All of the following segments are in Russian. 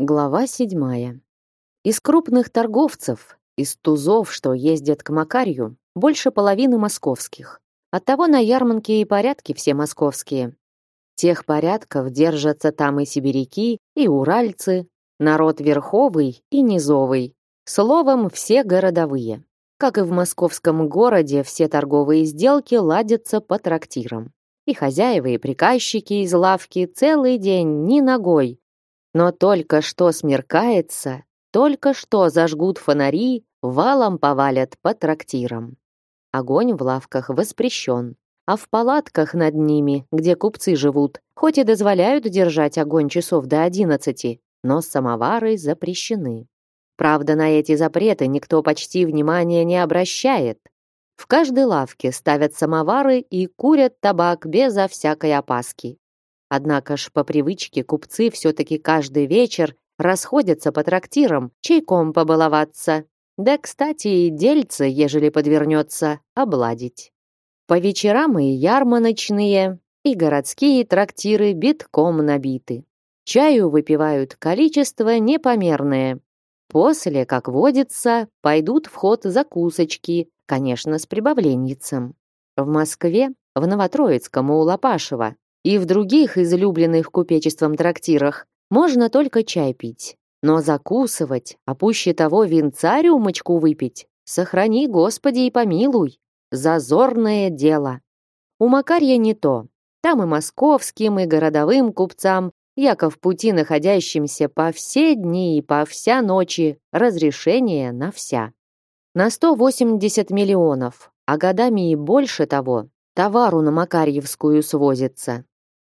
Глава седьмая. Из крупных торговцев, из тузов, что ездят к Макарью, больше половины московских. Оттого на ярмарке и порядки все московские. Тех порядков держатся там и сибиряки, и уральцы, народ верховый и низовый. Словом, все городовые. Как и в московском городе, все торговые сделки ладятся по трактирам. И хозяева, и приказчики из лавки целый день ни ногой, но только что смеркается, только что зажгут фонари, валом повалят по трактирам. Огонь в лавках воспрещен, а в палатках над ними, где купцы живут, хоть и дозволяют держать огонь часов до одиннадцати, но самовары запрещены. Правда, на эти запреты никто почти внимания не обращает. В каждой лавке ставят самовары и курят табак безо всякой опаски. Однако ж по привычке купцы все-таки каждый вечер расходятся по трактирам, чайком побаловаться. Да, кстати, и дельце, ежели подвернется, обладить. По вечерам и ярмарочные, и городские трактиры битком набиты. Чаю выпивают количество непомерное. После, как водится, пойдут в ход закусочки, конечно, с прибавленницем. В Москве, в Новотроицком у Лопашева, и в других излюбленных купечеством трактирах можно только чай пить. Но закусывать, а пуще того винца рюмочку выпить, сохрани, Господи, и помилуй. Зазорное дело. У Макарья не то. Там и московским, и городовым купцам, Яков пути находящимся по все дни и по вся ночи, разрешение на вся. На 180 миллионов, а годами и больше того, товару на Макарьевскую свозится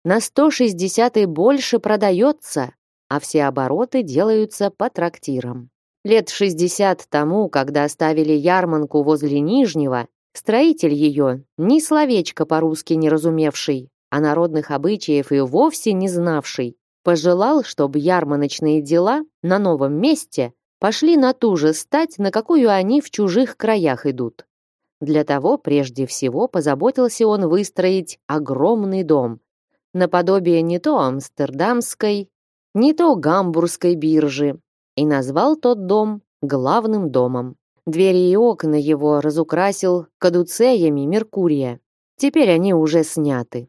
на 160 и больше продается, а все обороты делаются по трактирам. Лет 60 тому, когда ставили ярманку возле Нижнего, строитель ее, ни словечко по-русски не разумевший, а народных обычаев и вовсе не знавший, пожелал, чтобы ярмарочные дела на новом месте пошли на ту же стать, на какую они в чужих краях идут. Для того прежде всего позаботился он выстроить огромный дом, наподобие не то амстердамской, не то гамбургской биржи, и назвал тот дом главным домом. Двери и окна его разукрасил кадуцеями Меркурия. Теперь они уже сняты.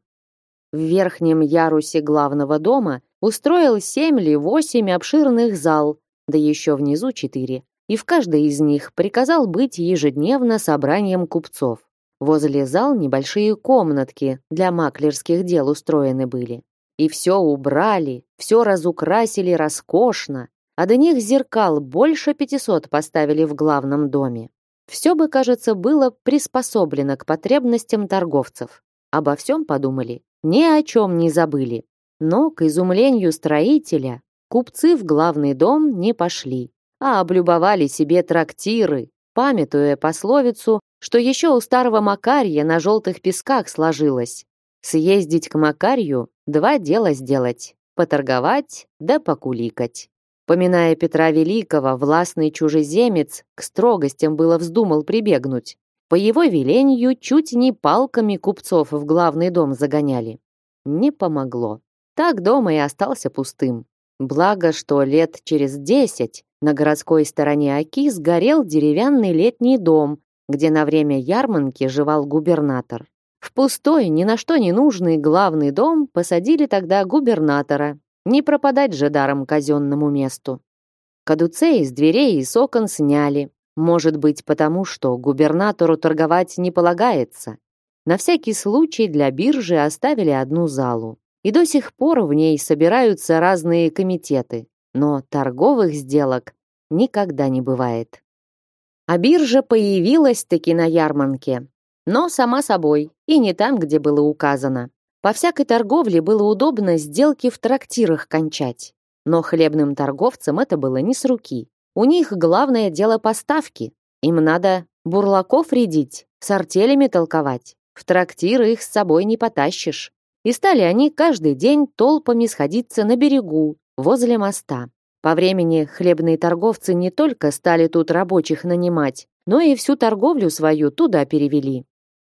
В верхнем ярусе главного дома устроил семь или восемь обширных зал, да еще внизу четыре, и в каждой из них приказал быть ежедневно собранием купцов. Возле зал небольшие комнатки для маклерских дел устроены были. И все убрали, все разукрасили роскошно, а до них зеркал больше пятисот поставили в главном доме. Все бы, кажется, было приспособлено к потребностям торговцев. Обо всем подумали, ни о чем не забыли. Но, к изумлению строителя, купцы в главный дом не пошли, а облюбовали себе трактиры, памятуя пословицу что еще у старого Макарья на желтых песках сложилось. Съездить к Макарью — два дела сделать — поторговать да покуликать. Поминая Петра Великого, властный чужеземец к строгостям было вздумал прибегнуть. По его велению чуть не палками купцов в главный дом загоняли. Не помогло. Так дом и остался пустым. Благо, что лет через десять на городской стороне Оки сгорел деревянный летний дом, где на время ярмарки жевал губернатор. В пустой, ни на что не нужный главный дом посадили тогда губернатора. Не пропадать же даром казенному месту. Кадуцей из дверей и с окон сняли. Может быть, потому что губернатору торговать не полагается. На всякий случай для биржи оставили одну залу. И до сих пор в ней собираются разные комитеты. Но торговых сделок никогда не бывает. А биржа появилась-таки на ярмарке. Но сама собой, и не там, где было указано. По всякой торговле было удобно сделки в трактирах кончать. Но хлебным торговцам это было не с руки. У них главное дело поставки. Им надо бурлаков рядить, с артелями толковать. В трактиры их с собой не потащишь. И стали они каждый день толпами сходиться на берегу, возле моста. По времени хлебные торговцы не только стали тут рабочих нанимать, но и всю торговлю свою туда перевели.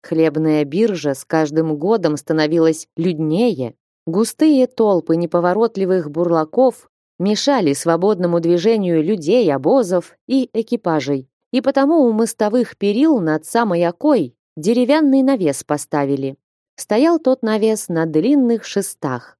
Хлебная биржа с каждым годом становилась люднее. Густые толпы неповоротливых бурлаков мешали свободному движению людей, обозов и экипажей. И потому у мостовых перил над самой окой деревянный навес поставили. Стоял тот навес на длинных шестах.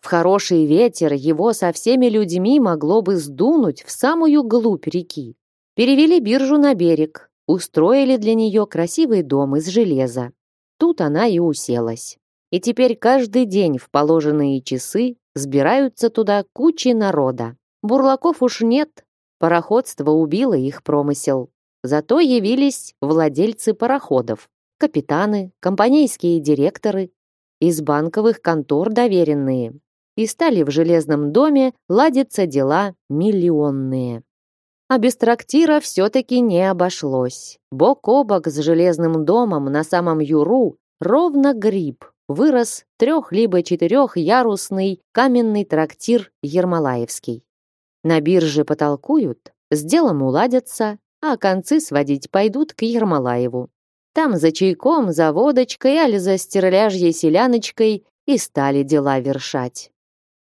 В хороший ветер его со всеми людьми могло бы сдунуть в самую глубь реки. Перевели биржу на берег, устроили для нее красивый дом из железа. Тут она и уселась. И теперь каждый день в положенные часы сбираются туда кучи народа. Бурлаков уж нет, пароходство убило их промысел. Зато явились владельцы пароходов, капитаны, компанейские директоры, из банковых контор доверенные. И стали в железном доме ладиться дела миллионные. А без трактира все-таки не обошлось. Бок о бок с железным домом на самом Юру ровно гриб вырос трех- либо четырехярусный каменный трактир Ермолаевский. На бирже потолкуют, с делом уладятся, а концы сводить пойдут к Ермолаеву. Там за чайком, за водочкой, али за стерляжьей селяночкой и стали дела вершать.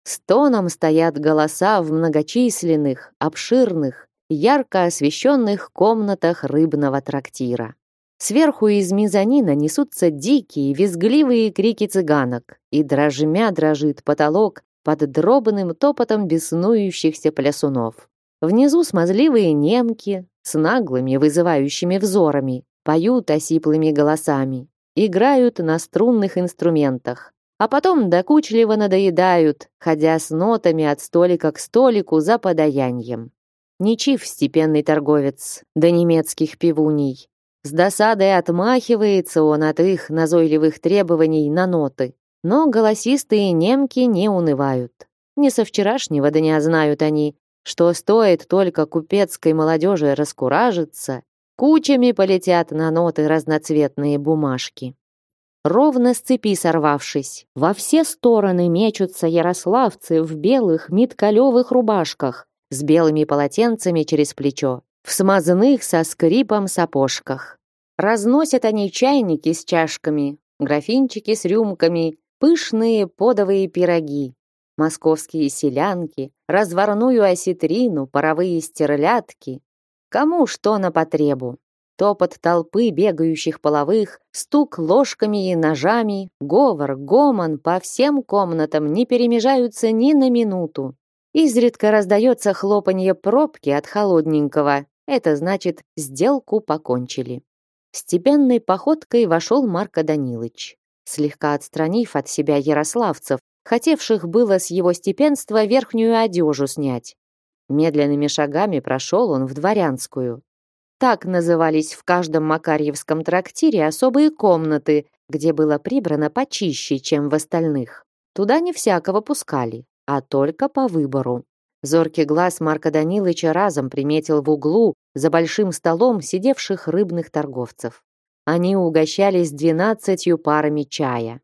Стоном стоят голоса в многочисленных, обширных, ярко освещенных комнатах рыбного трактира. Сверху из мезонина несутся дикие, визгливые крики цыганок, и дрожмя дрожит потолок под дробным топотом беснующихся плясунов. Внизу смазливые немки с наглыми вызывающими взорами поют осиплыми голосами, играют на струнных инструментах, а потом докучливо надоедают, ходя с нотами от столика к столику за подаянием. Ничив степенный торговец, да немецких пивуней, с досадой отмахивается он от их назойливых требований на ноты. Но голосистые немки не унывают. Не со вчерашнего дня знают они, что стоит только купецкой молодежи раскуражиться, кучами полетят на ноты разноцветные бумажки. Ровно с цепи сорвавшись, во все стороны мечутся ярославцы в белых миткалевых рубашках с белыми полотенцами через плечо в смазанных со скрипом сапожках. Разносят они чайники с чашками, графинчики с рюмками, пышные подовые пироги, московские селянки, разварную осетрину, паровые стерлядки. Кому что на потребу. Топот толпы бегающих половых, стук ложками и ножами, говор, гомон по всем комнатам не перемежаются ни на минуту. Изредка раздается хлопанье пробки от холодненького, это значит, сделку покончили. Степенной походкой вошел Марко Данилыч, слегка отстранив от себя ярославцев, хотевших было с его степенства верхнюю одежу снять. Медленными шагами прошел он в дворянскую. Так назывались в каждом Макарьевском трактире особые комнаты, где было прибрано почище, чем в остальных. Туда не всякого пускали, а только по выбору. Зоркий глаз Марка Данилыча разом приметил в углу за большим столом сидевших рыбных торговцев. Они угощались двенадцатью парами чая.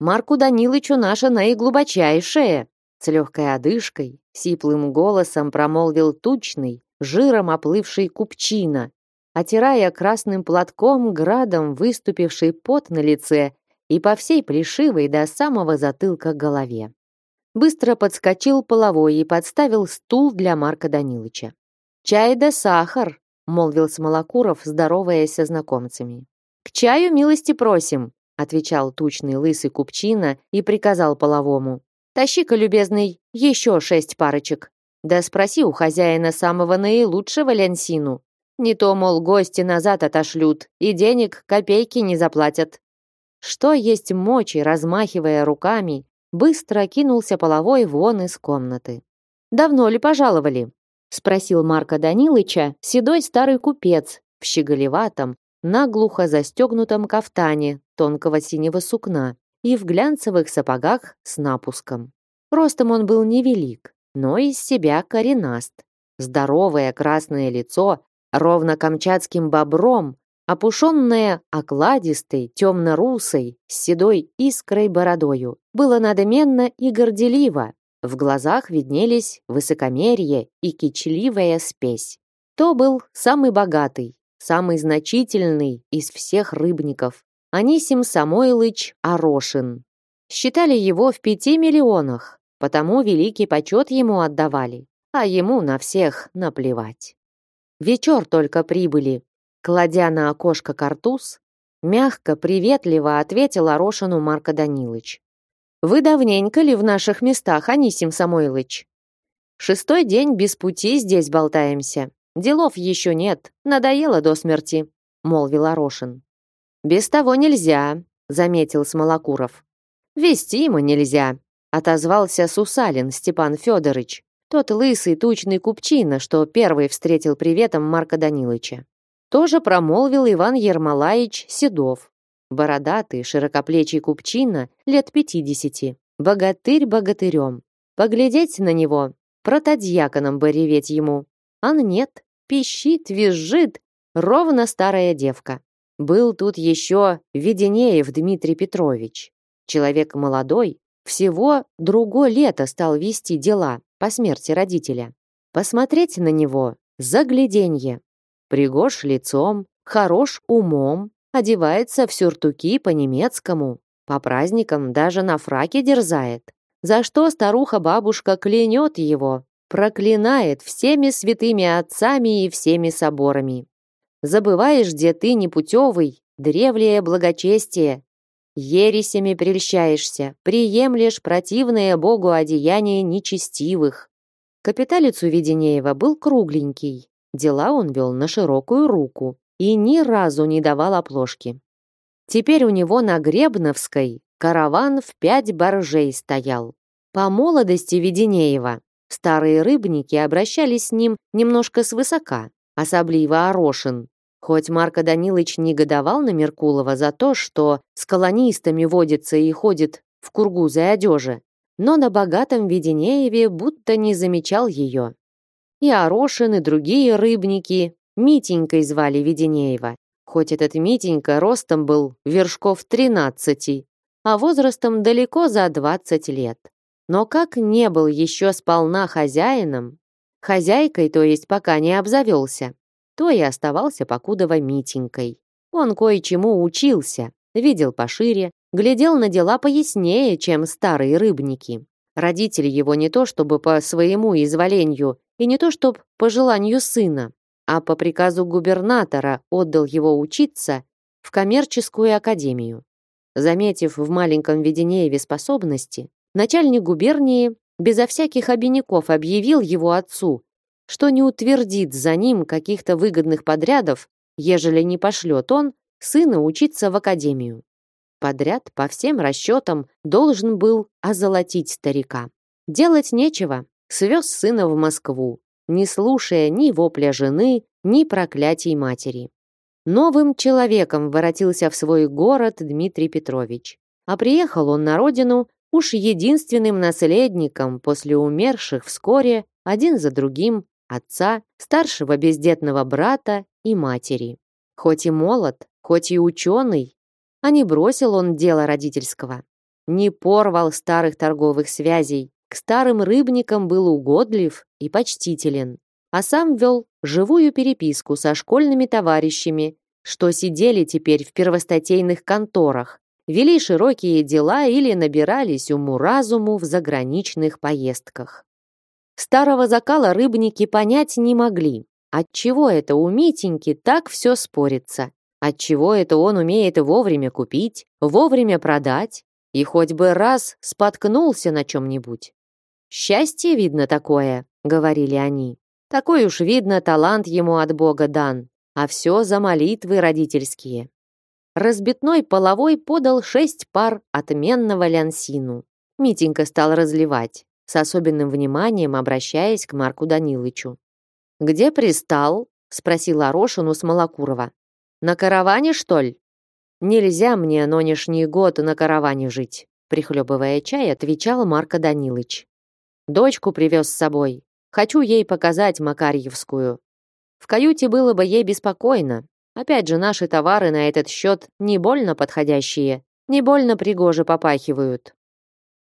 «Марку Данилычу наша наиглубочайшая!» С легкой одышкой, сиплым голосом промолвил тучный, жиром оплывший купчина, отирая красным платком градом выступивший пот на лице и по всей плешивой до самого затылка голове. Быстро подскочил половой и подставил стул для Марка Данилыча. «Чай да сахар», — молвил Смолокуров, здороваясь со знакомцами. «К чаю милости просим», — отвечал тучный лысый купчина и приказал половому. «Тащи-ка, любезный, еще шесть парочек. Да спроси у хозяина самого наилучшего лянсину. Не то, мол, гости назад отошлют и денег копейки не заплатят». Что есть мочи, размахивая руками, быстро кинулся половой вон из комнаты. «Давно ли пожаловали?» — спросил Марка Данилыча, седой старый купец в щеголеватом, наглухо застегнутом кафтане тонкого синего сукна и в глянцевых сапогах с напуском. Ростом он был невелик, но из себя коренаст. Здоровое красное лицо, ровно камчатским бобром, опушенное окладистой, темно-русой, с седой искрой бородою, было надменно и горделиво. В глазах виднелись высокомерие и кичливая спесь. То был самый богатый, самый значительный из всех рыбников. Анисим Самойлыч Арошин. Считали его в пяти миллионах. потому великий почет ему отдавали, а ему на всех наплевать. Вечер только прибыли. Кладя на окошко картуз, мягко, приветливо ответил Орошину Марко Данилыч. «Вы давненько ли в наших местах, Анисим Самойлыч?» «Шестой день без пути здесь болтаемся. Делов еще нет, надоело до смерти», — молвил Орошин. «Без того нельзя», — заметил Смолокуров. «Вести ему нельзя», — отозвался Сусалин Степан Федорович, тот лысый тучный купчина, что первый встретил приветом Марка Данилыча. Тоже промолвил Иван Ермолаевич Седов, бородатый, широкоплечий купчина, лет пятидесяти, богатырь богатырем. Поглядеть на него, протодьяконом бы реветь ему. А нет, пищит, визжит, ровно старая девка. Был тут еще Веденеев Дмитрий Петрович. Человек молодой, всего другое лето стал вести дела по смерти родителя. Посмотреть на него — загляденье. Пригож лицом, хорош умом, одевается в сюртуки по-немецкому, по праздникам даже на фраке дерзает. За что старуха-бабушка клянет его, проклинает всеми святыми отцами и всеми соборами. Забываешь, где ты непутевый, древлее благочестие. Ересями прельщаешься, приемлешь противное Богу одеяние нечестивых. Капиталец у Веденеева был кругленький. Дела он вел на широкую руку и ни разу не давал оплошки. Теперь у него на Гребновской караван в пять боржей стоял. По молодости Веденеева старые рыбники обращались с ним немножко свысока, особливо Орошин, Хоть Марко Данилович негодовал на Меркулова за то, что с колонистами водится и ходит в кургузой одежи, но на богатом Веденееве будто не замечал ее. И Орошин, и другие рыбники Митенькой звали Веденеева, хоть этот Митенька ростом был вершков тринадцати, а возрастом далеко за двадцать лет. Но как не был еще сполна хозяином, хозяйкой, то есть пока не обзавелся, то и оставался покудова Митенькой. Он кое-чему учился, видел пошире, глядел на дела пояснее, чем старые рыбники. Родители его не то чтобы по своему изволению, и не то чтобы по желанию сына, а по приказу губернатора отдал его учиться в коммерческую академию. Заметив в маленьком Веденееве способности, начальник губернии безо всяких обиняков объявил его отцу что не утвердит за ним каких-то выгодных подрядов, ежели не пошлет он сына учиться в академию. Подряд, по всем расчетам, должен был озолотить старика. Делать нечего, свез сына в Москву, не слушая ни вопля жены, ни проклятий матери. Новым человеком воротился в свой город Дмитрий Петрович. А приехал он на родину уж единственным наследником после умерших вскоре, один за другим, отца, старшего бездетного брата и матери. Хоть и молод, хоть и ученый, а не бросил он дело родительского. Не порвал старых торговых связей, к старым рыбникам был угодлив и почтителен, а сам вел живую переписку со школьными товарищами, что сидели теперь в первостатейных конторах, вели широкие дела или набирались уму-разуму в заграничных поездках. Старого закала рыбники понять не могли, отчего это у Митеньки так все спорится, отчего это он умеет вовремя купить, вовремя продать, и хоть бы раз споткнулся на чем-нибудь. «Счастье, видно, такое», — говорили они. «Такой уж, видно, талант ему от Бога дан, а все за молитвы родительские». Разбитной половой подал шесть пар отменного лянсину. Митенька стал разливать с особенным вниманием обращаясь к Марку Данилычу. «Где пристал?» — спросил Орошин у Смолокурова. «На караване, что ли?» «Нельзя мне нынешний год на караване жить», — прихлебывая чай, отвечал Марко Данилыч. «Дочку привез с собой. Хочу ей показать Макарьевскую. В каюте было бы ей беспокойно. Опять же, наши товары на этот счет не больно подходящие, не больно пригоже попахивают.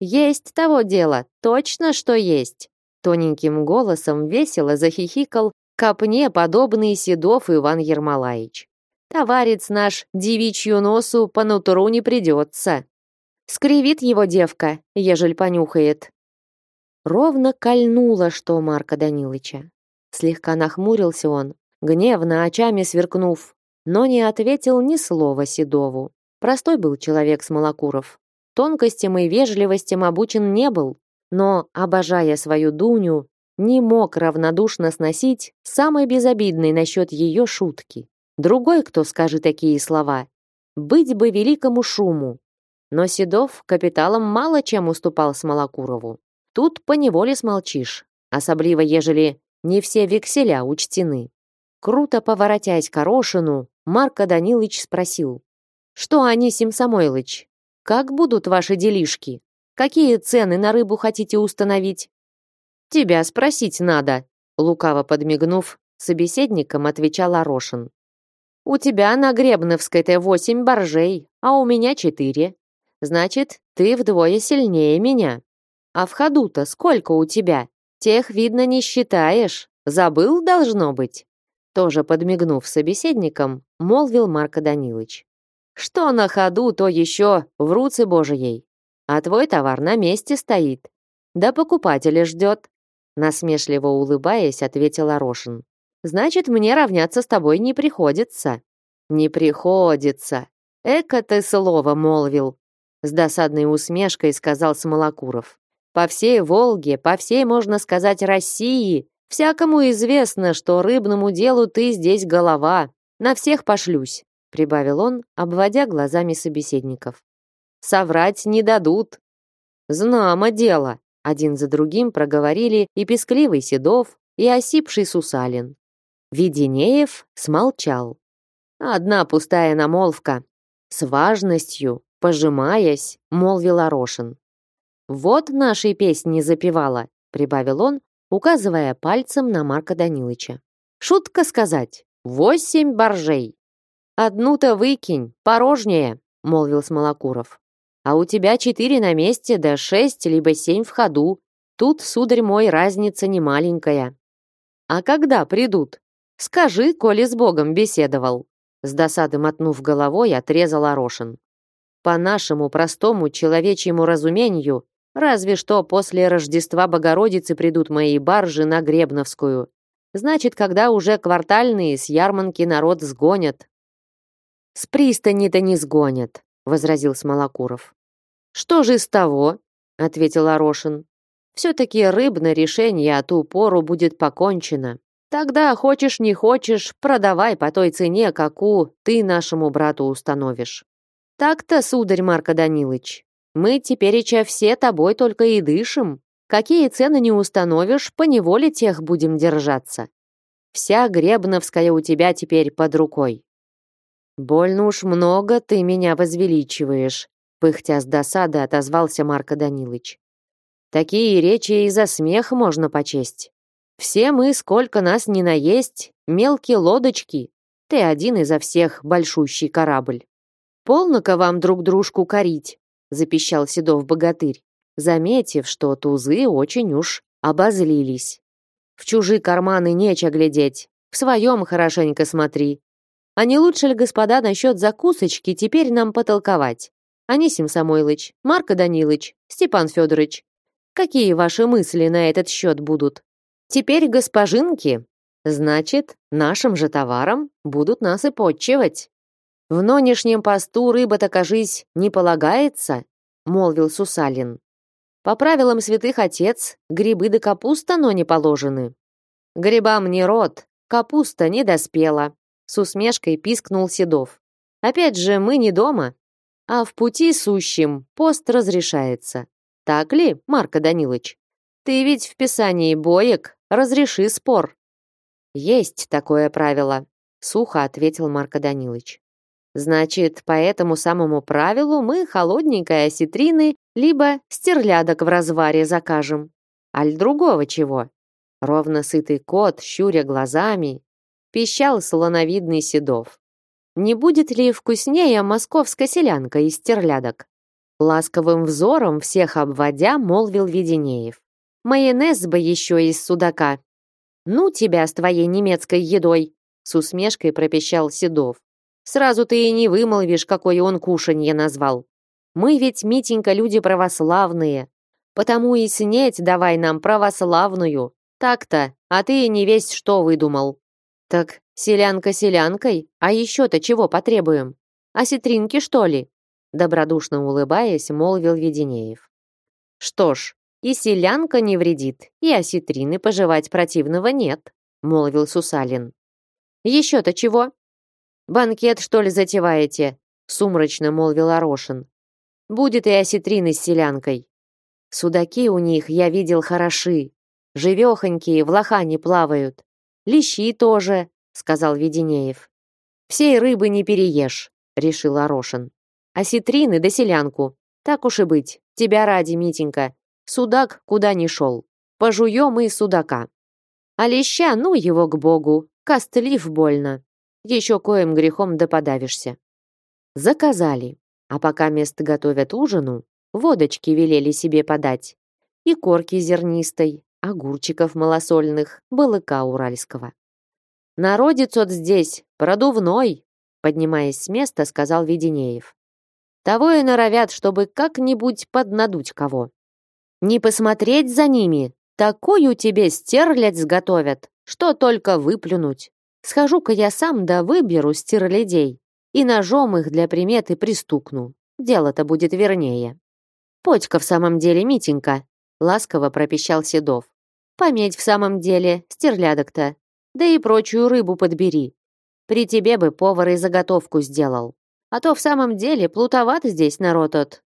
Есть того дело, точно что есть. Тоненьким голосом весело захихикал копне подобный Седов Иван Ермолаевич. Товарец наш девичью носу по нутру не придется. Скривит его девка, ежель понюхает. ровно кольнуло что Марка Данилыча. Слегка нахмурился он, гневно очами сверкнув, но не ответил ни слова Седову. Простой был человек Смолокуров. Тонкостям и вежливостям обучен не был, но, обожая свою Дуню, не мог равнодушно сносить самой безобидной насчет ее шутки. Другой, кто скажет такие слова, быть бы великому шуму. Но Седов капиталом мало чем уступал Смолокурову. Тут поневоле смолчишь, особливо ежели не все векселя учтены. Круто поворотясь к Орошину, Марко Данилович спросил. «Что, Анисим Самойлыч, как будут ваши делишки? Какие цены на рыбу хотите установить?» «Тебя спросить надо», лукаво подмигнув, собеседником отвечал Орошин. «У тебя на Гребновской-то восемь боржей, а у меня четыре. Значит, ты вдвое сильнее меня. А в ходу-то сколько у тебя? Тех, видно, не считаешь. Забыл, должно быть?» Тоже подмигнув собеседником, молвил Марко Данилович. «Что на ходу, то еще в руце Божией. А твой товар на месте стоит. Да покупателя ждет». Насмешливо улыбаясь, ответил Орошин. «Значит, мне равняться с тобой не приходится». «Не приходится. Эко ты слово молвил», с досадной усмешкой сказал Смолокуров. «По всей Волге, по всей, можно сказать, России Всякому известно, что рыбному делу ты здесь голова. На всех пошлюсь, прибавил он, обводя глазами собеседников. Соврать не дадут. Знамо дело, один за другим проговорили и пескливый Седов, и осипший Сусалин. Веденеев смолчал. Одна пустая намолвка. С важностью, пожимаясь, молвил Орошин. Вот нашей песни запевала, прибавил он, указывая пальцем на Марка Данилыча. Шутка сказать. Восемь боржей. Одну-то выкинь, порожнее, молвил Смолокуров. А у тебя четыре на месте, да шесть либо семь в ходу. Тут, сударь мой, разница не маленькая. А когда придут? Скажи, коли с Богом беседовал. С досады мотнув головой, отрезал Орошин. По нашему простому человечьему разумению, Разве что после Рождества Богородицы придут мои баржи на Гребновскую. Значит, когда уже квартальные с ярманки народ сгонят. С пристани-то не сгонят, возразил Смолокуров. Что же из того? ответил Орошин. Все-таки рыбное решение, а ту пору будет покончено. Тогда, хочешь не хочешь, продавай по той цене, какую ты нашему брату установишь. Так-то, сударь Марко Данилович, мы тепереча все тобой только и дышим. Какие цены не установишь, по неволе тех будем держаться. Вся Гребновская у тебя теперь под рукой. Больно уж много ты меня возвеличиваешь, пыхтя с досады отозвался Марко Данилович. Такие речи и за смех можно почесть. Все мы, сколько нас не наесть, мелкие лодочки. Ты один изо всех большущий корабль. Полно-ка вам друг дружку корить запищал Седов богатырь, заметив, что тузы очень уж обозлились. В чужие карманы нечего глядеть, в своем хорошенько смотри. А не лучше ли, господа, насчет закусочки теперь нам потолковать? Анисим Самойлыч, Марко Данилыч, Степан Федорович, какие ваши мысли на этот счет будут? Теперь госпожинки, значит, нашим же товаром будут нас и подчивать. В нынешнем посту рыба-то, кажись, не полагается, молвил Сусалин. По правилам святых отец, грибы да капуста, но не положены. Грибам не род, капуста не доспела, с усмешкой пискнул Седов. Опять же, мы не дома, а в пути сущим пост разрешается. Так ли, Марко Данилович? Ты ведь в писании боек, разреши спор. Есть такое правило, сухо ответил Марко Данилович. Значит, по этому самому правилу мы холодненькой осетрины либо стерлядок в разваре закажем. Аль другого чего? Ровно сытый кот, щуря глазами, пищал слоновидный седов. Не будет ли вкуснее московская селянка из стерлядок? Ласковым взором всех обводя, молвил Веденеев. Майонез бы еще из судака. Ну тебя с твоей немецкой едой, с усмешкой пропищал Седов. Сразу ты и не вымолвишь, какое он кушанье назвал. Мы ведь, Митенька, люди православные. Потому и снеть давай нам православную. Так-то, а ты не весь что выдумал. Так селянка селянкой, а еще-то чего потребуем? Осетринки, что ли? Добродушно улыбаясь, молвил Веденеев. Что ж, и селянка не вредит, и осетрины пожевать противного нет, молвил Сусалин. Еще-то чего? Банкет, что ли, затеваете? Сумрачно молвил Орошин. Будет и осетрины с селянкой. Судаки у них, я видел, хороши. Живехонькие, в лохане плавают. Лещи тоже, сказал Веденеев. Всей рыбы не переешь, решил Орошин. Осетрины да селянку. Так уж и быть. Тебя ради, Митенька. Судак куда ни шел. Пожуем и судака. А леща, ну его к богу. Костлив больно. Еще коим грехом да подавишься. Заказали. А пока мест готовят ужину, водочки велели себе подать. И корки зернистой, огурчиков малосольных, балыка уральского. Народец от здесь, продувной, поднимаясь с места, сказал Веденеев. Того и норовят, чтобы как-нибудь поднадуть кого. Не посмотреть за ними, такую тебе стерлядь сготовят, что только выплюнуть. Схожу-ка я сам да выберу стерлядей и ножом их для приметы пристукну. Дело-то будет вернее. Почка в самом деле, Митенька, ласково пропищал Седов. Пометь в самом деле, стерлядок-то. Да и прочую рыбу подбери. При тебе бы повар и заготовку сделал. А то в самом деле плутоват здесь народ от.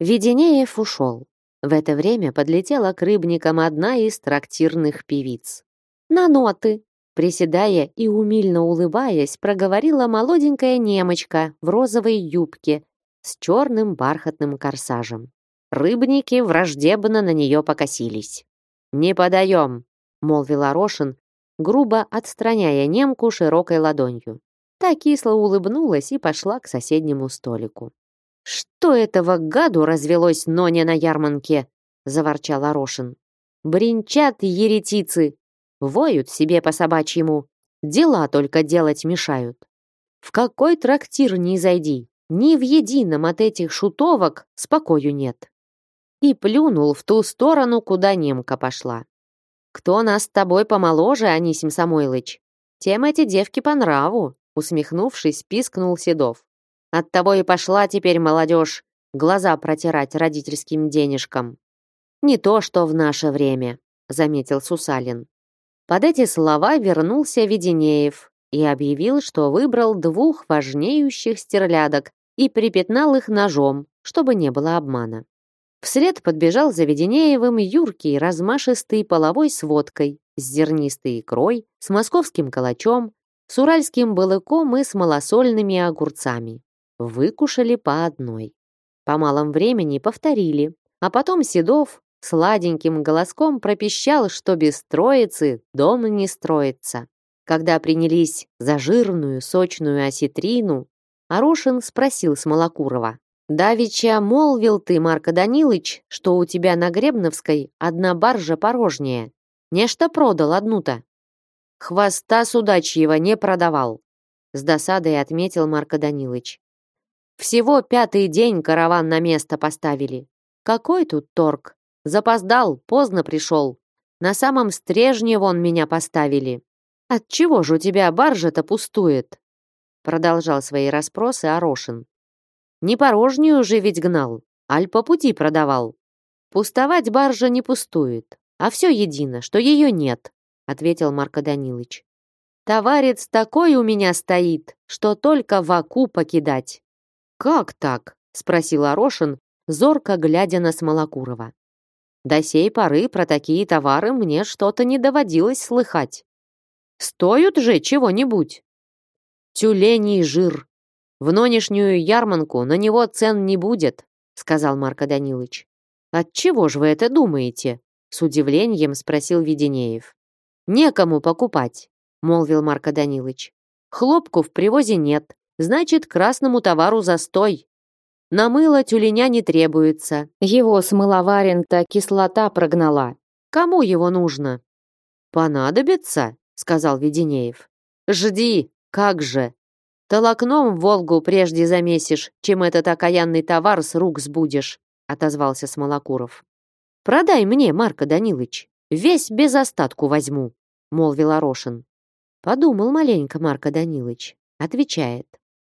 Веденеев ушел. В это время подлетела к рыбникам одна из трактирных певиц. «На ноты!» Приседая и умильно улыбаясь, проговорила молоденькая немочка в розовой юбке с черным бархатным корсажем. Рыбники враждебно на нее покосились. «Не подаем», — молвил Орошин, грубо отстраняя немку широкой ладонью. Та кисло улыбнулась и пошла к соседнему столику. «Что этого гаду развелось Ноня на ярмарке?» — заворчал Орошин. «Бринчат еретицы, воют себе по собачьему, дела только делать мешают. В какой трактир не зайди, ни в едином от этих шутовок спокою нет». И плюнул в ту сторону, куда немка пошла. «Кто нас с тобой помоложе, Анисим Самойлыч? Тем эти девки по нраву», усмехнувшись, пискнул Седов. Оттого и пошла теперь молодежь глаза протирать родительским денежкам. Не то, что в наше время, заметил Сусалин. Под эти слова вернулся Веденеев и объявил, что выбрал двух важнеющих стерлядок и припятнал их ножом, чтобы не было обмана. Вслед подбежал за Веденеевым юркий, размашистый половой с водкой, с зернистой икрой, с московским калачом, с уральским балыком и с малосольными огурцами. Выкушали по одной. По малом времени повторили, а потом Седов сладеньким голоском пропищал, что без троицы дом не строится. Когда принялись за жирную, сочную осетрину, Арошин спросил Смолокурова. «Давича молвил ты, Марко Данилыч, что у тебя на Гребновской одна баржа порожняя. Нечто продал одну-то». «Хвоста судачьего не продавал», с досадой отметил Марко Данилыч. Всего пятый день караван на место поставили. Какой тут торг? Запоздал, поздно пришел. На самом стрежне вон меня поставили. Отчего же у тебя баржа-то пустует? Продолжал свои расспросы Орошин. Не порожнюю же ведь гнал, аль по пути продавал. Пустовать баржа не пустует, а все едино, что ее нет, ответил Марко Данилович. Товарец такой у меня стоит, что только в аку покидать. «Как так?» — спросил Орошин, зорко глядя на Смолокурова. «До сей поры про такие товары мне что-то не доводилось слыхать. Стоят же чего-нибудь?» «Тюленей жир. В нынешнюю ярманку на него цен не будет», — сказал Марко Данилович. «Отчего же вы это думаете?» — с удивлением спросил Веденеев. «Некому покупать», — молвил Марко Данилович. «Хлопку в привозе нет, значит, красному товару застой. На мыло тюленя не требуется. Его с мыловарен-то кислота прогнала. Кому его нужно? Понадобится, сказал Веденеев. Жди, как же. Толокном Волгу прежде замесишь, чем этот окаянный товар с рук сбудешь, отозвался Смолокуров. Продай мне, Марко Данилович, весь без остатку возьму, молвил Орошин. Подумал маленько Марко Данилович, отвечает.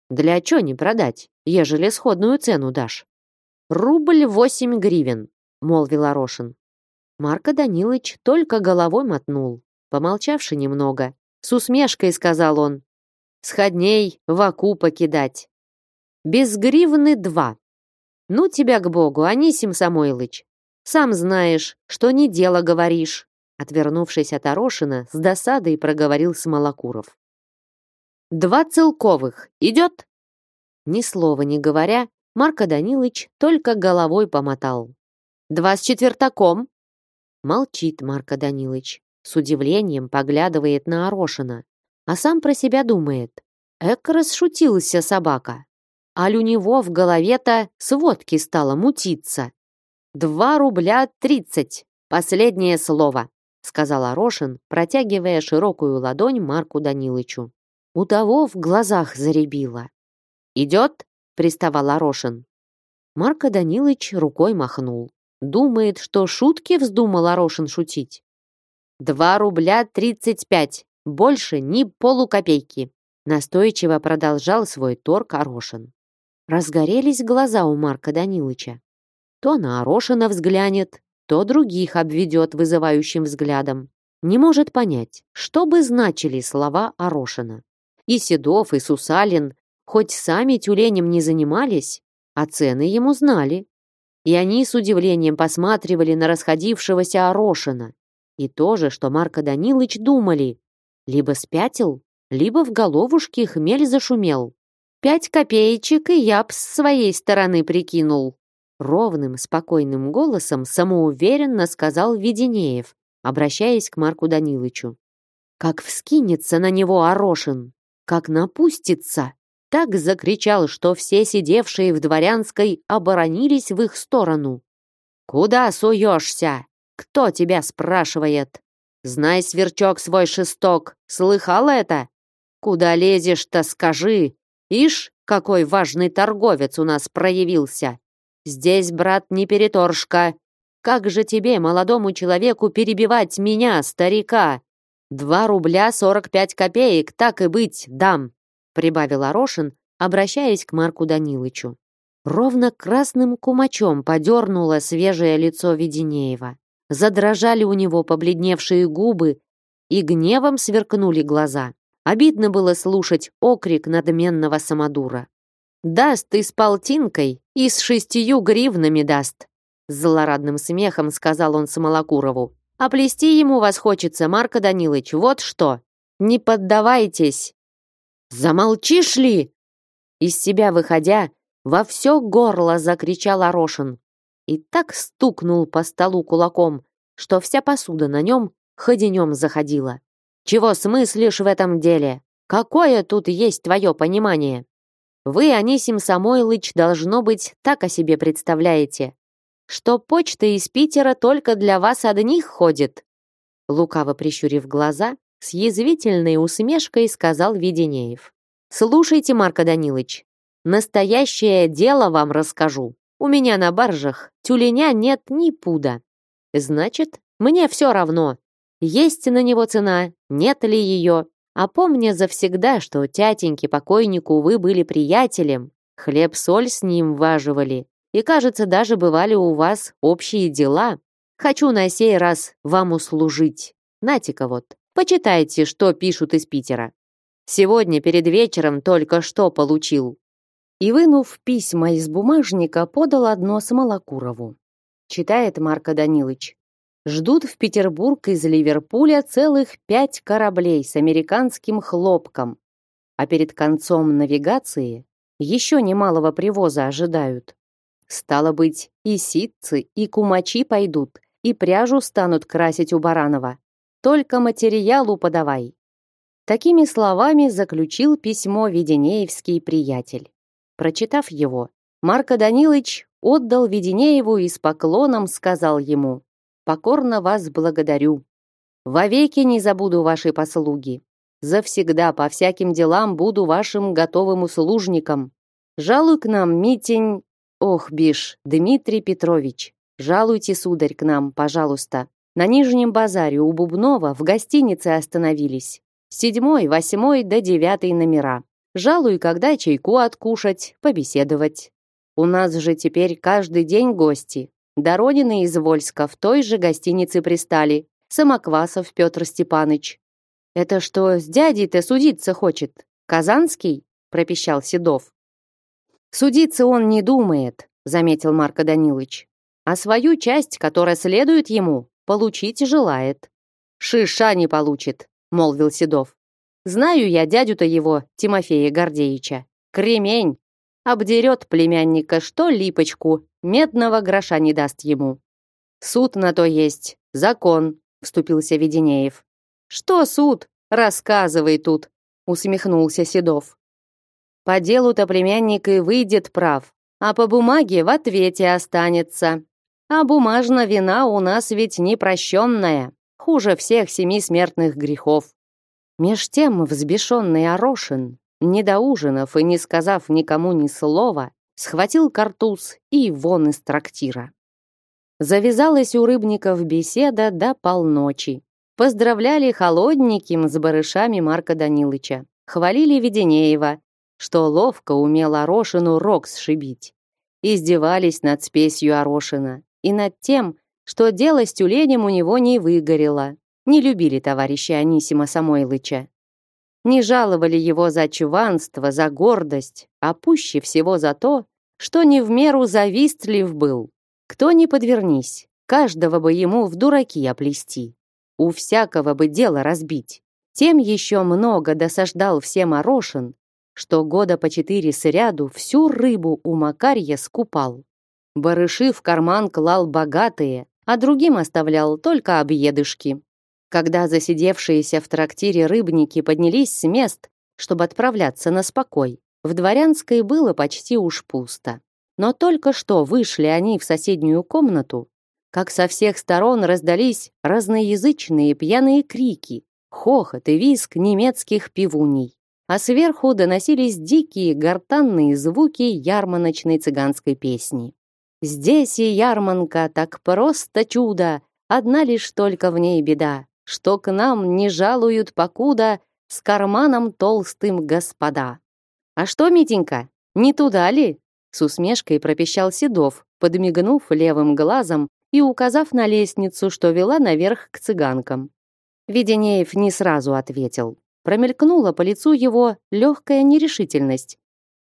Для чё не продать, ежели сходную цену дашь? Рубль восемь гривен, молвил Орошин. Марко Данилович только головой мотнул, помолчавши немного. С усмешкой сказал он. Сходней в аку покидать. Без гривны два. Ну тебя к богу, Анисим Самойлыч. Сам знаешь, что не дело говоришь. Отвернувшись от Орошина, с досадой проговорил Смолокуров. «Два целковых. Идет?» Ни слова не говоря, Марко Данилович только головой помотал. «Два с четвертаком?» Молчит Марко Данилович, с удивлением поглядывает на Орошина, а сам про себя думает. Эк расшутился собака. Аль у него в голове-то сводки стало мутиться. «Два рубля тридцать. Последнее слово», сказал Орошин, протягивая широкую ладонь Марку Данилычу. У того в глазах заребило. «Идет?» — приставал Орошин. Марко Данилыч рукой махнул. Думает, что шутки вздумал Орошин шутить. «Два рубля тридцать пять. Больше ни полукопейки», — настойчиво продолжал свой торг Орошин. Разгорелись глаза у Марка Данилыча. То на Орошина взглянет, то других обведет вызывающим взглядом. Не может понять, что бы значили слова Орошина. И Седов, и Сусалин, хоть сами тюленем не занимались, а цены ему знали. И они с удивлением посматривали на расходившегося Орошина. И то же, что Марко Данилыч думали. Либо спятил, либо в головушке хмель зашумел. Пять копеечек и я б с своей стороны прикинул. Ровным, спокойным голосом самоуверенно сказал Веденеев, обращаясь к Марку Данилычу. Как вскинется на него Орошин, как напустится, так закричал, что все сидевшие в дворянской оборонились в их сторону. «Куда суешься? Кто тебя спрашивает? Знай, сверчок, свой шесток, слыхал это? Куда лезешь-то, скажи? Ишь, какой важный торговец у нас проявился! Здесь, брат, не переторжка. Как же тебе, молодому человеку, перебивать меня, старика? Два рубля сорок пять копеек, так и быть, дам!» прибавил Орошин, обращаясь к Марку Данилычу. Ровно красным кумачом подернуло свежее лицо Веденеева. Задрожали у него побледневшие губы и гневом сверкнули глаза. Обидно было слушать окрик надменного самодура. «Даст и с полтинкой, и с шестью гривнами даст», с злорадным смехом сказал он Самолокурову. «А плести ему вас хочется, Марко Данилович, вот что! Не поддавайтесь!» «Замолчишь ли?» Из себя выходя, во все горло закричал Орошин и так стукнул по столу кулаком, что вся посуда на нем ходенем заходила. «Чего смыслишь в этом деле? Какое тут есть твое понимание? Вы, Анисим Самойлыч, должно быть, так о себе представляете, что почта из Питера только для вас одних ходит». Лукаво прищурив глаза, с язвительной усмешкой сказал Веденеев. «Слушайте, Марко Данилович, настоящее дело вам расскажу. У меня на баржах тюленя нет ни пуда. Значит, мне все равно, есть на него цена, нет ли ее. А помня завсегда, что тятеньке покойнику вы были приятелем, хлеб-соль с ним важивали, и, кажется, даже бывали у вас общие дела. Хочу на сей раз вам услужить. Натика вот, Почитайте, что пишут из Питера. Сегодня перед вечером только что получил». И, вынув письма из бумажника, подал одно Смолокурову. Читает Марко Данилович. Ждут в Петербург из Ливерпуля целых пять кораблей с американским хлопком. А перед концом навигации еще немалого привоза ожидают. Стало быть, и ситцы, и кумачи пойдут, и пряжу станут красить у Баранова. Только материалу подавай. Такими словами заключил письмо Веденеевский приятель. Прочитав его, Марко Данилович отдал Веденееву и с поклоном сказал ему «Покорно вас благодарю. Вовеки не забуду вашей послуги. Завсегда по всяким делам буду вашим готовым услужником. Жалуй к нам, Митень... Ох, биш, Дмитрий Петрович, Жалуйте, сударь, к нам, пожалуйста. На Нижнем базаре у Бубнова в гостинице остановились. Седьмой, восьмой до девятый номера. Жалуй, когда чайку откушать, побеседовать. У нас же теперь каждый день гости. Доронины из Вольска в той же гостинице пристали. Самоквасов Петр Степаныч. Это что, с дядей-то судиться хочет? Казанский? пропищал Седов. Судиться он не думает, заметил Марко Данилович. А свою часть, которая следует ему, получить желает. Шиша не получит, молвил Седов. Знаю я дядю-то его, Тимофея Гордеича. Кремень. Обдерет племянника, что липочку, медного гроша не даст ему. Суд на то есть, закон, вступился Веденеев. Что суд? Рассказывай тут, усмехнулся Седов. По делу-то племянник и выйдет прав, а по бумаге в ответе останется. А бумажна вина у нас ведь непрощенная, хуже всех семи смертных грехов. Меж тем взбешенный Орошин, не доужинав и не сказав никому ни слова, схватил картуз и вон из трактира. Завязалась у рыбников беседа до полночи. Поздравляли холодненьким с барышами Марка Данилыча. Хвалили Веденеева, что ловко умел Орошину рог сшибить. Издевались над спесью Орошина и над тем, что дело с тюленем у него не выгорело, не любили товарища Анисима Самойлыча. Не жаловали его за чванство, за гордость, а пуще всего за то, что не в меру завистлив был. Кто ни подвернись, каждого бы ему в дураки оплести, у всякого бы дело разбить. Тем еще много досаждал всем Орошин, что года по четыре сряду всю рыбу у Макарья скупал. Барыши в карман клал богатые, а другим оставлял только объедышки. Когда засидевшиеся в трактире рыбники поднялись с мест, чтобы отправляться на спокой, в дворянской было почти уж пусто. Но только что вышли они в соседнюю комнату, как со всех сторон раздались разноязычные пьяные крики, хохот и визг немецких пивуней. А сверху доносились дикие гортанные звуки ярмарочной цыганской песни. «Здесь и ярманка, так просто чудо, одна лишь только в ней беда что к нам не жалуют покуда с карманом толстым господа. А что, Митенька, не туда ли? С усмешкой пропищал Седов, подмигнув левым глазом и указав на лестницу, что вела наверх к цыганкам. Веденеев не сразу ответил. Промелькнула по лицу его легкая нерешительность.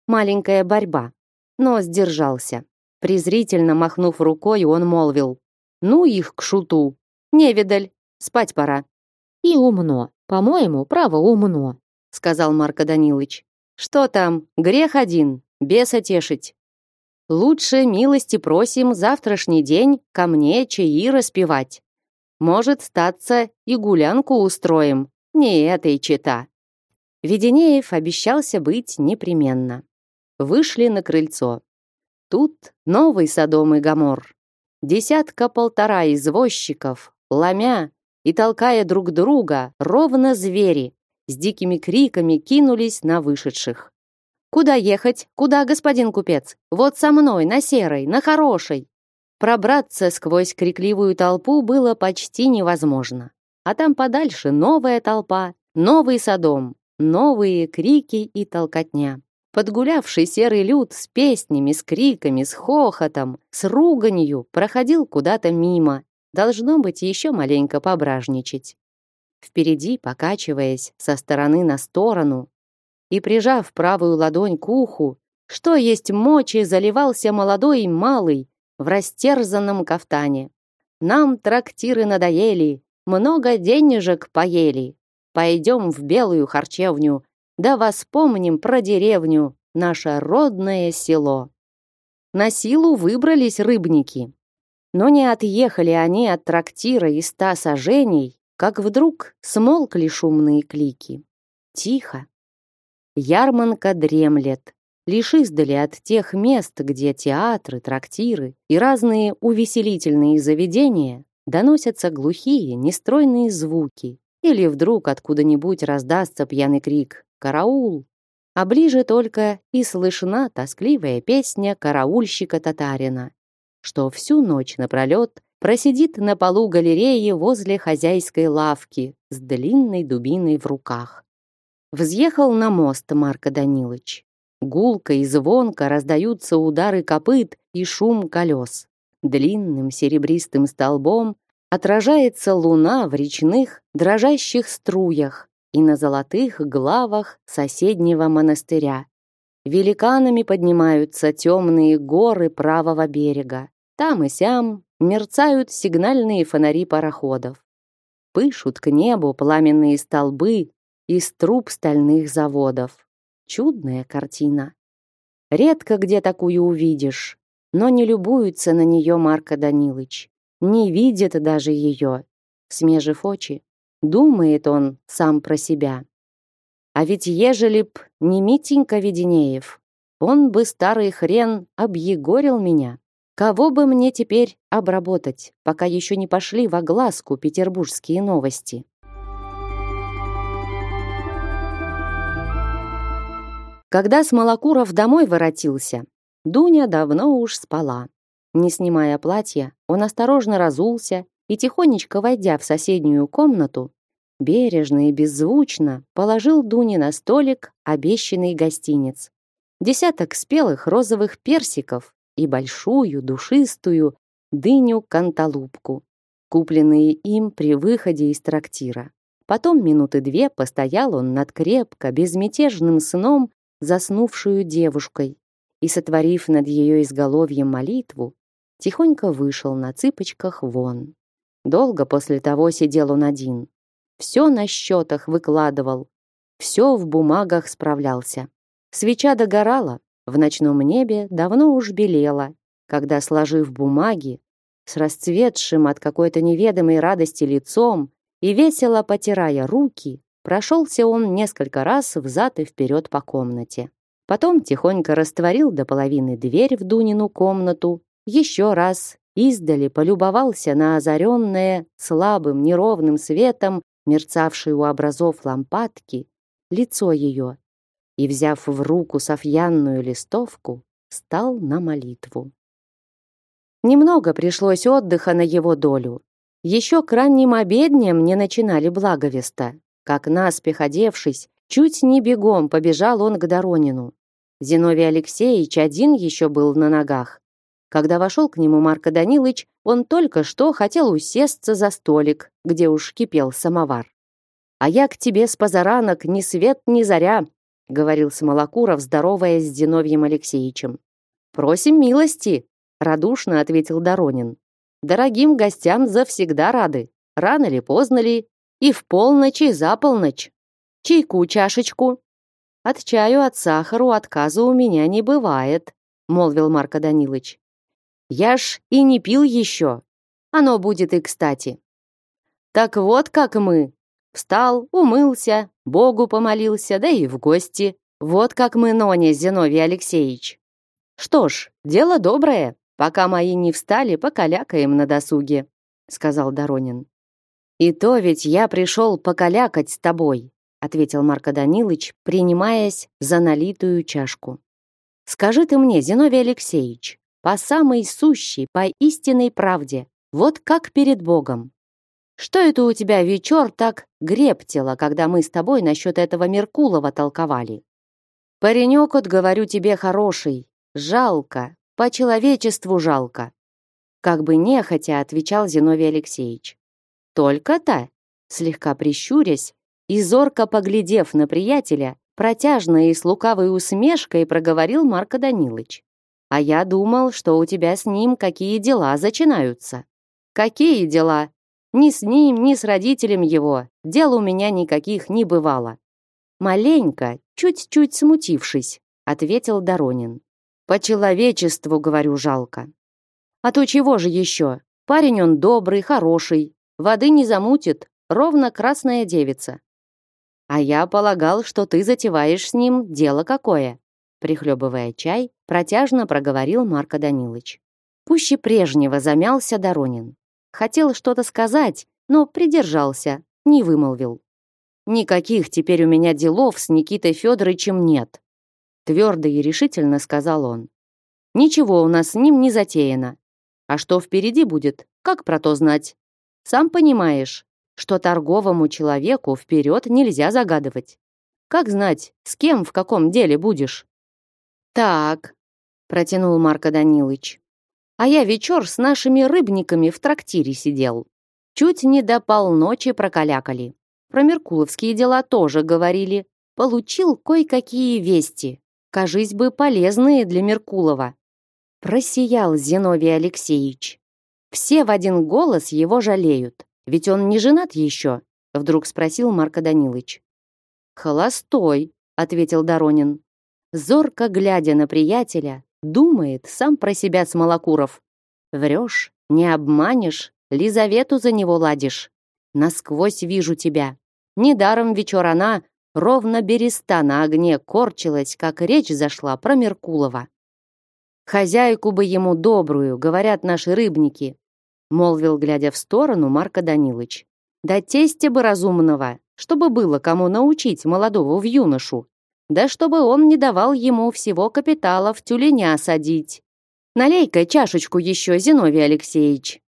Маленькая борьба. Но сдержался. Презрительно махнув рукой, он молвил. «Ну их к шуту! Невидаль, Спать пора». «И умно. По-моему, право умно», — сказал Марко Данилович. «Что там? Грех один. Беса тешить. Лучше милости просим завтрашний день ко мне чаи распевать. Может, статься и гулянку устроим. Не этой чита». Веденеев обещался быть непременно. Вышли на крыльцо. Тут новый Содом и Гомор. Десятка-полтора извозчиков, ломя, и, толкая друг друга, ровно звери, с дикими криками кинулись на вышедших. «Куда ехать? Куда, господин купец? Вот со мной, на серой, на хорошей!» Пробраться сквозь крикливую толпу было почти невозможно. А там подальше новая толпа, новый садом, новые крики и толкотня. Подгулявший серый люд с песнями, с криками, с хохотом, с руганью проходил куда-то мимо Должно быть еще маленько пображничать. Впереди, покачиваясь со стороны на сторону и прижав правую ладонь к уху, что есть мочи, заливался молодой и малый в растерзанном кафтане. Нам трактиры надоели, много денежек поели. Пойдем в белую харчевню, да воспомним про деревню, наше родное село. На силу выбрались рыбники, но не отъехали они от трактира и ста сажений, как вдруг смолкли шумные клики. Тихо. Ярманка дремлет, лишь издали от тех мест, где театры, трактиры и разные увеселительные заведения доносятся глухие, нестройные звуки, или вдруг откуда-нибудь раздастся пьяный крик «Караул!», а ближе только и слышна тоскливая песня караульщика татарина что всю ночь напролет просидит на полу галереи возле хозяйской лавки с длинной дубиной в руках. Взъехал на мост Марко Данилович. Гулко и звонко раздаются удары копыт и шум колес. Длинным серебристым столбом отражается луна в речных дрожащих струях и на золотых главах соседнего монастыря. Великанами поднимаются темные горы правого берега. Там и сям мерцают сигнальные фонари пароходов. Пышут к небу пламенные столбы из труб стальных заводов. Чудная картина. Редко где такую увидишь, но не любуется на нее Марко Данилыч. Не видит даже ее. Смежив очи, думает он сам про себя. А ведь ежели б не Митенька Веденеев, он бы, старый хрен, объегорил меня. Кого бы мне теперь обработать, пока еще не пошли в огласку петербургские новости? Когда Смолокуров домой воротился, Дуня давно уж спала. Не снимая платья, он осторожно разулся и, тихонечко войдя в соседнюю комнату, бережно и беззвучно положил Дуне на столик обещанный гостиниц. Десяток спелых розовых персиков и большую душистую дыню-канталупку, купленные им при выходе из трактира. Потом минуты две постоял он над крепко, безмятежным сном заснувшую девушкой и, сотворив над ее изголовьем молитву, тихонько вышел на цыпочках вон. Долго после того сидел он один. Все на счетах выкладывал, все в бумагах справлялся. Свеча догорала, в ночном небе давно уж белела, когда, сложив бумаги, с расцветшим от какой-то неведомой радости лицом и весело потирая руки, Прошелся он несколько раз взад и вперед по комнате. Потом тихонько растворил до половины дверь в Дунину комнату, еще раз издали полюбовался на озаренное слабым неровным светом, мерцавшее у образов лампадки, лицо ее, и, взяв в руку софьянную листовку, стал на молитву. Немного пришлось отдыха на его долю. Еще к ранним обедням не начинали благовеста, как наспех одевшись, чуть не бегом побежал он к Доронину. Зиновий Алексеевич один еще был на ногах. Когда вошел к нему Марко Данилович, он только что хотел усесться за столик, где уж кипел самовар. «А я к тебе с позаранок ни свет, ни заря», — говорил Смолокуров, здороваясь с Зиновьем Алексеевичем. «Просим милости», — радушно ответил Доронин. «Дорогим гостям завсегда рады. Рано ли, поздно ли, и в полночь, и за полночь. Чайку чашечку. От чаю, от сахару отказа у меня не бывает, молвил Марко Данилович. Я ж и не пил еще. Оно будет и кстати. Так вот как мы. Встал, умылся, Богу помолился, да и в гости. Вот как мы, Ноня Зиновий Алексеевич. Что ж, дело доброе. Пока мои не встали, покалякаем на досуге, сказал Доронин. «И то ведь я пришел покалякать с тобой», ответил Марко Данилович, принимаясь за налитую чашку. «Скажи ты мне, Зиновий Алексеевич, по самой сущей, по истинной правде, вот как перед Богом. Что это у тебя вечер так грептело, когда мы с тобой насчет этого Меркулова толковали? Паренек, вот говорю тебе, хороший, жалко, по человечеству жалко. Как бы нехотя отвечал Зиновий Алексеевич. Только-то, слегка прищурясь и зорко поглядев на приятеля, протяжно и с лукавой усмешкой проговорил Марко Данилович. «А я думал, что у тебя с ним какие дела начинаются». «Какие дела? Ни с ним, ни с родителем его. Дел у меня никаких не бывало». «Маленько, чуть-чуть смутившись», — ответил Доронин. «По человечеству, говорю, жалко». «А то чего же еще? Парень он добрый, хороший, Воды не замутит, ровно красная девица. А я полагал, что ты затеваешь с ним дело какое. Прихлебывая чай, протяжно проговорил Марко Данилович. Пуще прежнего замялся Доронин. Хотел что-то сказать, но придержался, не вымолвил. «Никаких теперь у меня делов с Никитой Федоровичем нет», твердо и решительно сказал он. «Ничего у нас с ним не затеяно. А что впереди будет, как про то знать? Сам понимаешь, что торговому человеку вперед нельзя загадывать. Как знать, с кем в каком деле будешь? Так, протянул Марко Данилыч. А я вечер с нашими рыбниками в трактире сидел. Чуть не до полночи прокалякали. Про меркуловские дела тоже говорили. Получил кое-какие вести. Кажись бы, полезные для Меркулова. Просиял Зиновий Алексеевич. Все в один голос его жалеют. Ведь он не женат еще, вдруг спросил Марко Данилович. Холостой, ответил Доронин. Зорко глядя на приятеля, думает сам про себя Смолокуров. Врешь, не обманешь, Лизавету за него ладишь. Насквозь вижу тебя. Недаром вечер она, ровно береста на огне, корчилась, как речь зашла про Меркулова. Хозяйку бы ему добрую, говорят наши рыбники, молвил, глядя в сторону Марка Данилыч. Да тесте бы разумного, чтобы было кому научить молодого в юношу. Да чтобы он не давал ему всего капитала в тюленя садить. Налей-ка чашечку еще, Зиновий Алексеевич.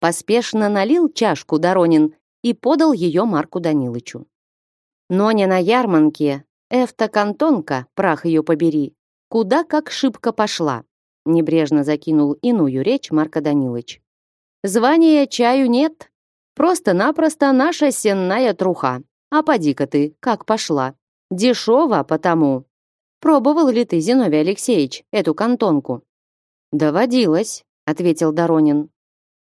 Поспешно налил чашку Доронин и подал ее Марку Данилычу. Но не на ярмарке, Эфта Кантонка, прах ее побери, куда как шибко пошла. Небрежно закинул иную речь Марко Данилыч. Звания чаю нет. Просто-напросто наша сенная труха. А поди-ка ты, как пошла. Дешево потому. Пробовал ли ты, Зиновий Алексеевич, эту кантонку? Доводилось, ответил Доронин.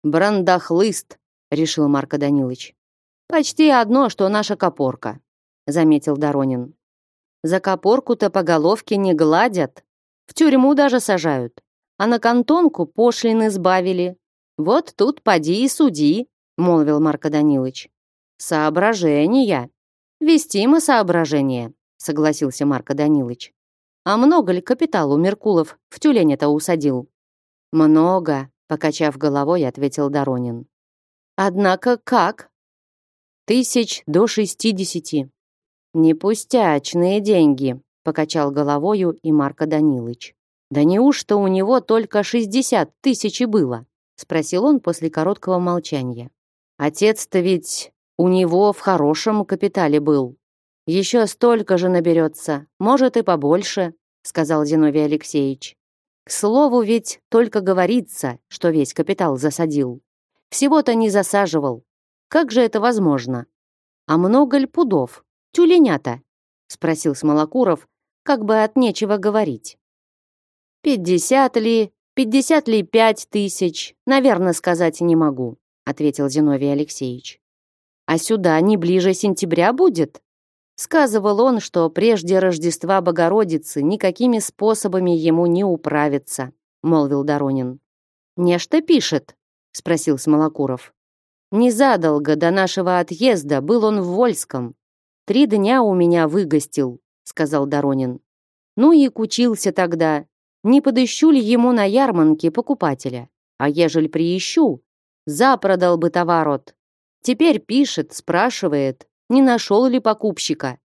Брандахлыст, решил Марко Данилович. Почти одно, что наша копорка, заметил Доронин. За копорку-то по головке не гладят, в тюрьму даже сажают а на кантонку пошлины сбавили. Вот тут поди и суди, молвил Марко Данилович. Соображения. Вестимо соображение, согласился Марко Данилович. А много ли капиталу Меркулов в тюлень-то усадил? Много, покачав головой, ответил Доронин. Однако как? Тысяч до шестидесяти. Не пустячные деньги, покачал головою и Марко Данилович. «Да неужто у него только шестьдесят тысяч и было?» — спросил он после короткого молчания. «Отец-то ведь у него в хорошем капитале был. Еще столько же наберется, может и побольше», — сказал Зиновий Алексеевич. «К слову, ведь только говорится, что весь капитал засадил. Всего-то не засаживал. Как же это возможно? А много ли пудов? Тюленята?» — спросил Смолокуров, как бы от нечего говорить. «Пятьдесят ли, пятьдесят ли пять тысяч, наверное, сказать не могу», ответил Зиновий Алексеевич. «А сюда не ближе сентября будет?» Сказывал он, что прежде Рождества Богородицы никакими способами ему не управиться, молвил Доронин. «Нечто пишет?» — спросил Смолокуров. «Незадолго до нашего отъезда был он в Вольском. Три дня у меня выгостил», — сказал Доронин. «Ну и кучился тогда, не подыщу ли ему на ярмарке покупателя? А ежели приищу, запродал бы товарот. Теперь пишет, спрашивает, не нашел ли покупщика.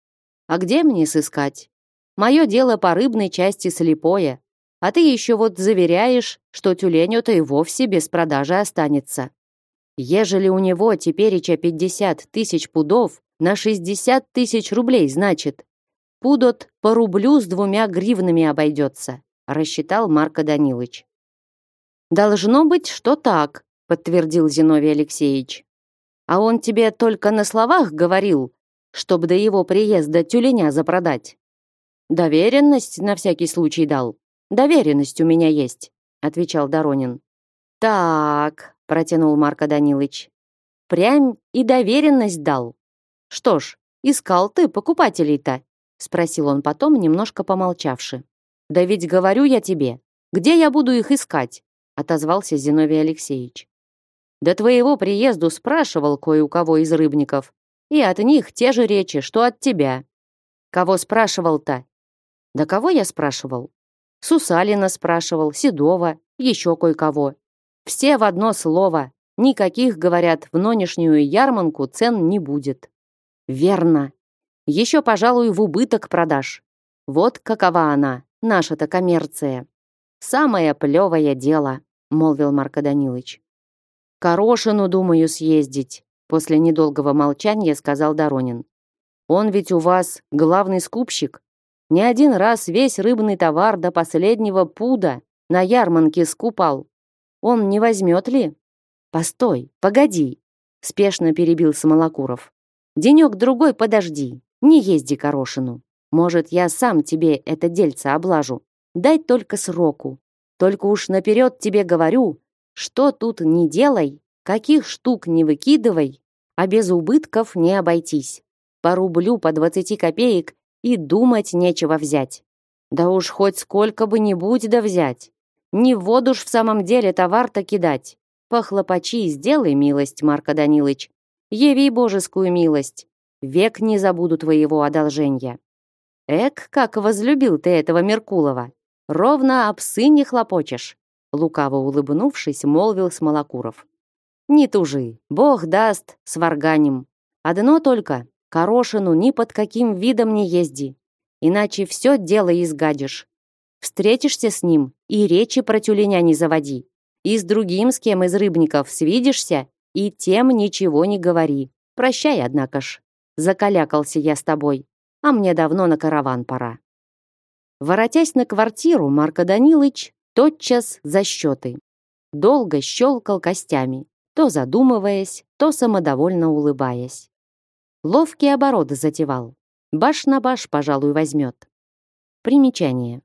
А где мне сыскать? Мое дело по рыбной части слепое, а ты еще вот заверяешь, что тюленю-то и вовсе без продажи останется. Ежели у него тепереча 50 тысяч пудов, на 60 тысяч рублей, значит, пудот по рублю с двумя гривнами обойдется рассчитал Марко Данилович. Должно быть, что так, подтвердил Зиновий Алексеевич. А он тебе только на словах говорил, чтобы до его приезда тюленя запродать. Доверенность на всякий случай дал. Доверенность у меня есть, отвечал Доронин. Так, протянул Марко Данилович. Прям и доверенность дал. Что ж, искал ты покупателей-то? спросил он потом, немножко помолчавши. «Да ведь говорю я тебе, где я буду их искать?» отозвался Зиновий Алексеевич. «До твоего приезду спрашивал кое у кого из рыбников, и от них те же речи, что от тебя. Кого спрашивал-то?» «Да кого я спрашивал?» Сусалина спрашивал, Седова, еще кое-кого. Все в одно слово. Никаких, говорят, в нынешнюю ярманку цен не будет. Верно. Еще, пожалуй, в убыток продашь. Вот какова она, наша-то коммерция. Самое плевое дело. молвил Марко Данилович. Корошину думаю съездить, после недолгого молчания сказал Доронин. Он ведь у вас главный скупщик. Не один раз весь рыбный товар до последнего пуда на ярмарке скупал. Он не возьмет ли? Постой, погоди, спешно перебил Самолокуров. Денек другой подожди, не езди к Орошину. Может, я сам тебе это дельце облажу. Дай только сроку. Только уж наперед тебе говорю, что тут не делай, каких штук не выкидывай, а без убытков не обойтись. По рублю по двадцати копеек и думать нечего взять. Да уж хоть сколько бы ни будь да взять. Не в воду ж в самом деле товар-то кидать. Похлопачи, сделай милость, Марко Данилыч. Яви божескую милость. Век не забуду твоего одолжения. Эк, как возлюбил ты этого Меркулова. Ровно об сыне хлопочешь. Лукаво улыбнувшись, молвил Смолокуров. Не тужи, бог даст, сварганим. Одно только, Корошину ни под каким видом не езди. Иначе все дело изгадишь. Встретишься с ним и речи про тюленя не заводи. И с другим с кем из рыбников свидишься, и тем ничего не говори. Прощай, однако ж. Закалякался я с тобой, а мне давно на караван пора. Воротясь на квартиру, Марко Данилыч тотчас за счеты. Долго щелкал костями, то задумываясь, то самодовольно улыбаясь. Ловкий оборот затевал. Баш на баш, пожалуй, возьмет. Примечание.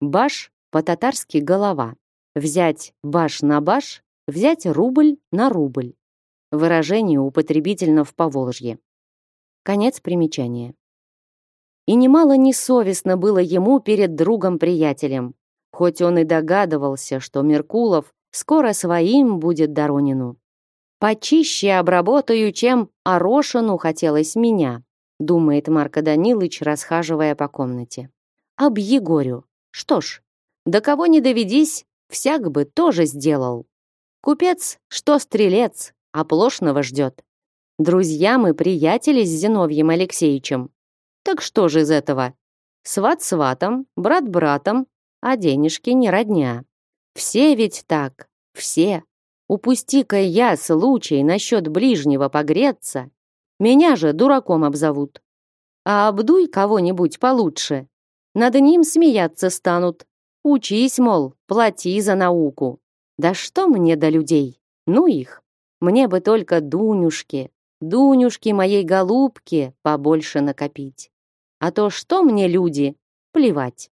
Баш по-татарски голова. Взять баш на баш, взять рубль на рубль. Выражение употребительно в Поволжье. Конец примечания. И немало несовестно было ему перед другом-приятелем, хоть он и догадывался, что Меркулов скоро своим будет Доронину. «Почище обработаю, чем Орошину хотелось меня», думает Марко Данилыч, расхаживая по комнате. «Об Егорю. Что ж, до кого не доведись, всяк бы тоже сделал. Купец, что стрелец, оплошного ждет. Друзья мы приятели с Зиновьем Алексеевичем. Так что же из этого? Сват сватом, брат братом, а денежки не родня. Все ведь так, все. Упусти-ка я случай насчет ближнего погреться, меня же дураком обзовут. А обдуй кого-нибудь получше. Над ним смеяться станут. Учись, мол, плати за науку. Да что мне до людей? Ну их. Мне бы только Дунюшки, Дунюшки моей голубки побольше накопить. А то что мне люди? Плевать.